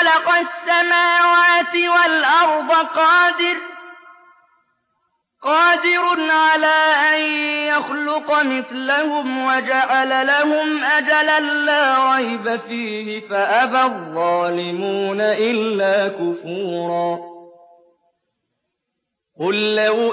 خلق السماوات والأرض قادر قادر على أن يخلق مثلهم وجعل لهم أجلا لا ريب فيه فأبى الظالمون إلا كفورا. قل لو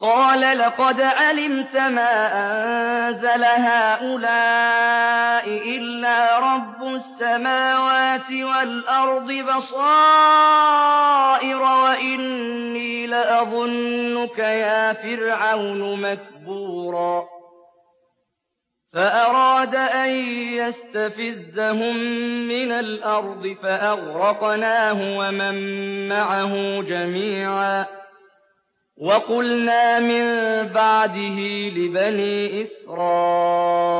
قال لقد علمت ما أنزل هؤلاء إلا رب السماوات والأرض بصائر وإني لأظنك يا فرعون مكبورا. فأراد أن يستفزهم من الأرض فأغرقناه ومن معه جميعا. وقلنا من بعده لبني إسرائيل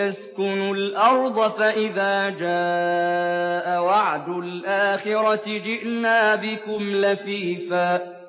اسكنوا الأرض فإذا جاء وعد الآخرة جئنا بكم لفيفا